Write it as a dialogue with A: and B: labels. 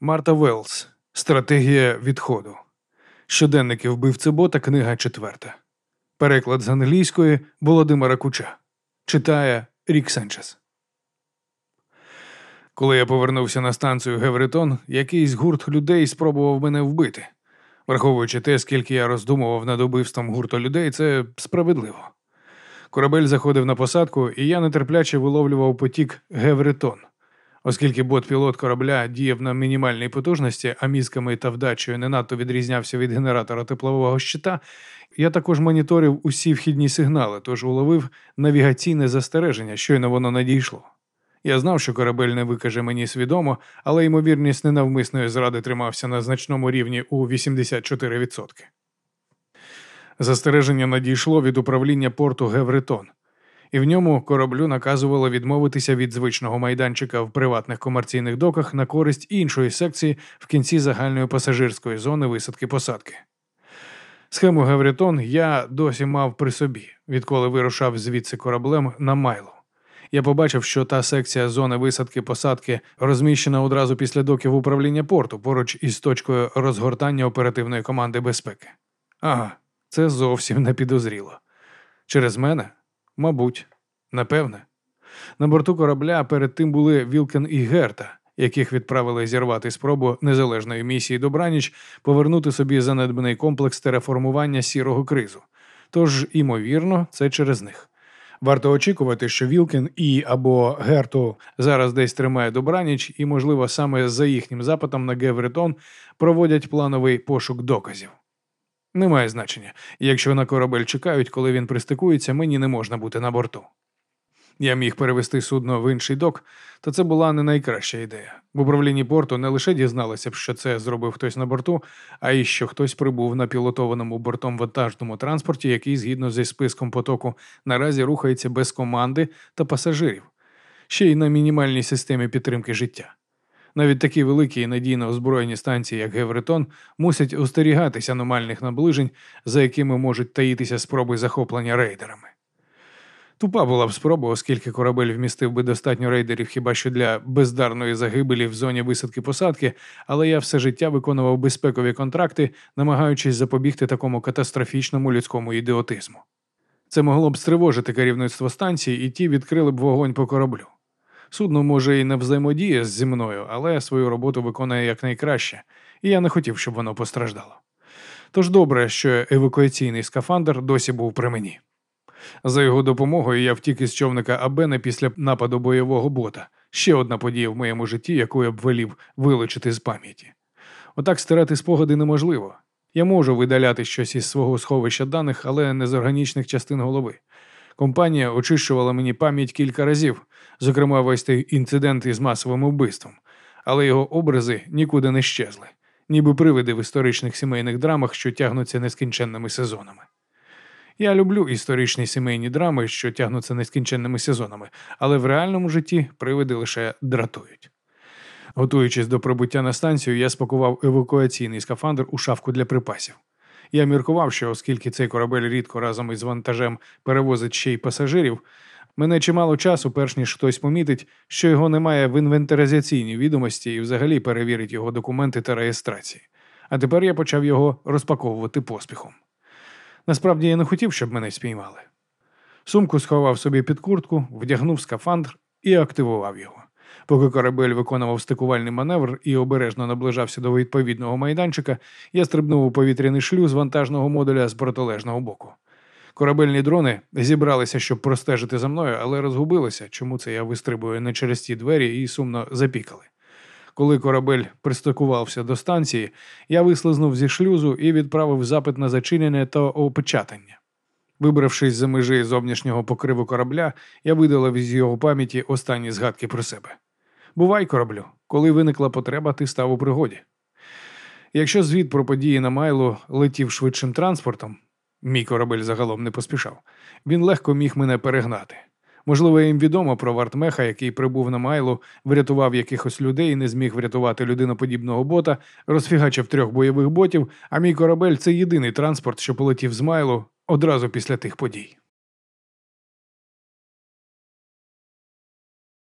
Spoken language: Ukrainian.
A: Марта Веллс. Стратегія відходу. Щоденники вбивцебота, книга четверта. Переклад з англійської Володимира Куча. Читає Рік Сенчес. Коли я повернувся на станцію Гевретон, якийсь гурт людей спробував мене вбити. Враховуючи те, скільки я роздумував над убивством гурту людей, це справедливо. Корабель заходив на посадку, і я нетерпляче виловлював потік Гевретон. Оскільки бот-пілот корабля діяв на мінімальній потужності, а мізками та вдачею не надто відрізнявся від генератора теплового щита, я також моніторив усі вхідні сигнали, тож уловив навігаційне застереження, щойно воно надійшло. Я знав, що корабель не викаже мені свідомо, але ймовірність ненавмисної зради тримався на значному рівні у 84%. Застереження надійшло від управління порту Гевретон, і в ньому кораблю наказувало відмовитися від звичного майданчика в приватних комерційних доках на користь іншої секції в кінці загальної пасажирської зони висадки посадки. Схему Гевретон я досі мав при собі, відколи вирушав звідси кораблем на майло. Я побачив, що та секція зони висадки посадки розміщена одразу після доків управління порту поруч із точкою розгортання оперативної команди безпеки. Ага, це зовсім не підозріло. Через мене? Мабуть, напевне. На борту корабля перед тим були Вілкен і Герта, яких відправили зірвати спробу незалежної місії Добраніч повернути собі занедбаний комплекс тереформування сірого кризу. Тож, імовірно, це через них. Варто очікувати, що Вілкен і або Герту зараз десь тримає добраніч, і, можливо, саме за їхнім запитом на Гевретон проводять плановий пошук доказів. Немає значення. Якщо на корабель чекають, коли він пристикується, мені не можна бути на борту. Я міг перевести судно в інший док, то це була не найкраща ідея. В управлінні порту не лише дізналися б, що це зробив хтось на борту, а й що хтось прибув на пілотованому бортом вантажному транспорті, який, згідно зі списком потоку, наразі рухається без команди та пасажирів, ще й на мінімальній системі підтримки життя. Навіть такі великі і надійно озброєні станції, як Гевретон, мусять остерігатися аномальних наближень, за якими можуть таїтися спроби захоплення рейдерами. Тупа була б спроба, оскільки корабель вмістив би достатньо рейдерів хіба що для бездарної загибелі в зоні висадки посадки, але я все життя виконував безпекові контракти, намагаючись запобігти такому катастрофічному людському ідіотизму. Це могло б стривожити керівництво станції, і ті відкрили б вогонь по кораблю. Судно може і не взаємодіє зі мною, але свою роботу виконує якнайкраще, і я не хотів, щоб воно постраждало. Тож добре, що евакуаційний скафандр досі був при мені. За його допомогою я втік із човника Абена після нападу бойового бота. Ще одна подія в моєму житті, яку я б велів вилучити з пам'яті. Отак стирати спогади неможливо. Я можу видаляти щось із свого сховища даних, але не з органічних частин голови. Компанія очищувала мені пам'ять кілька разів, зокрема весь той інцидент із масовим вбивством, але його образи нікуди не щезли, ніби привиди в історичних сімейних драмах, що тягнуться нескінченними сезонами. Я люблю історичні сімейні драми, що тягнуться нескінченними сезонами, але в реальному житті привиди лише дратують. Готуючись до прибуття на станцію, я спакував евакуаційний скафандр у шафку для припасів. Я міркував, що оскільки цей корабель рідко разом із вантажем перевозить ще й пасажирів, мене чимало часу, перш ніж хтось помітить, що його немає в інвентаризаційній відомості і взагалі перевірить його документи та реєстрації. А тепер я почав його розпаковувати поспіхом. Насправді я не хотів, щоб мене спіймали. Сумку сховав собі під куртку, вдягнув скафандр і активував його. Поки корабель виконував стикувальний маневр і обережно наближався до відповідного майданчика, я стрибнув у повітряний шлюз вантажного модуля з протилежного боку. Корабельні дрони зібралися, щоб простежити за мною, але розгубилися, чому це я вистрибую не через ті двері і сумно запікали. Коли корабель пристикувався до станції, я вислизнув зі шлюзу і відправив запит на зачинення та опечатання. Вибравшись за межі зовнішнього покриву корабля, я видалив із його пам'яті останні згадки про себе. Бувай, кораблю, коли виникла потреба, ти став у пригоді. Якщо звіт про події на Майлу летів швидшим транспортом, мій корабель загалом не поспішав, він легко міг мене перегнати. Можливо, їм відомо про Вартмеха, який прибув на Майлу, врятував якихось людей і не зміг врятувати людиноподібного бота, розфігачив трьох бойових ботів, а мій корабель це єдиний транспорт, що полетів з Майлу одразу після тих подій.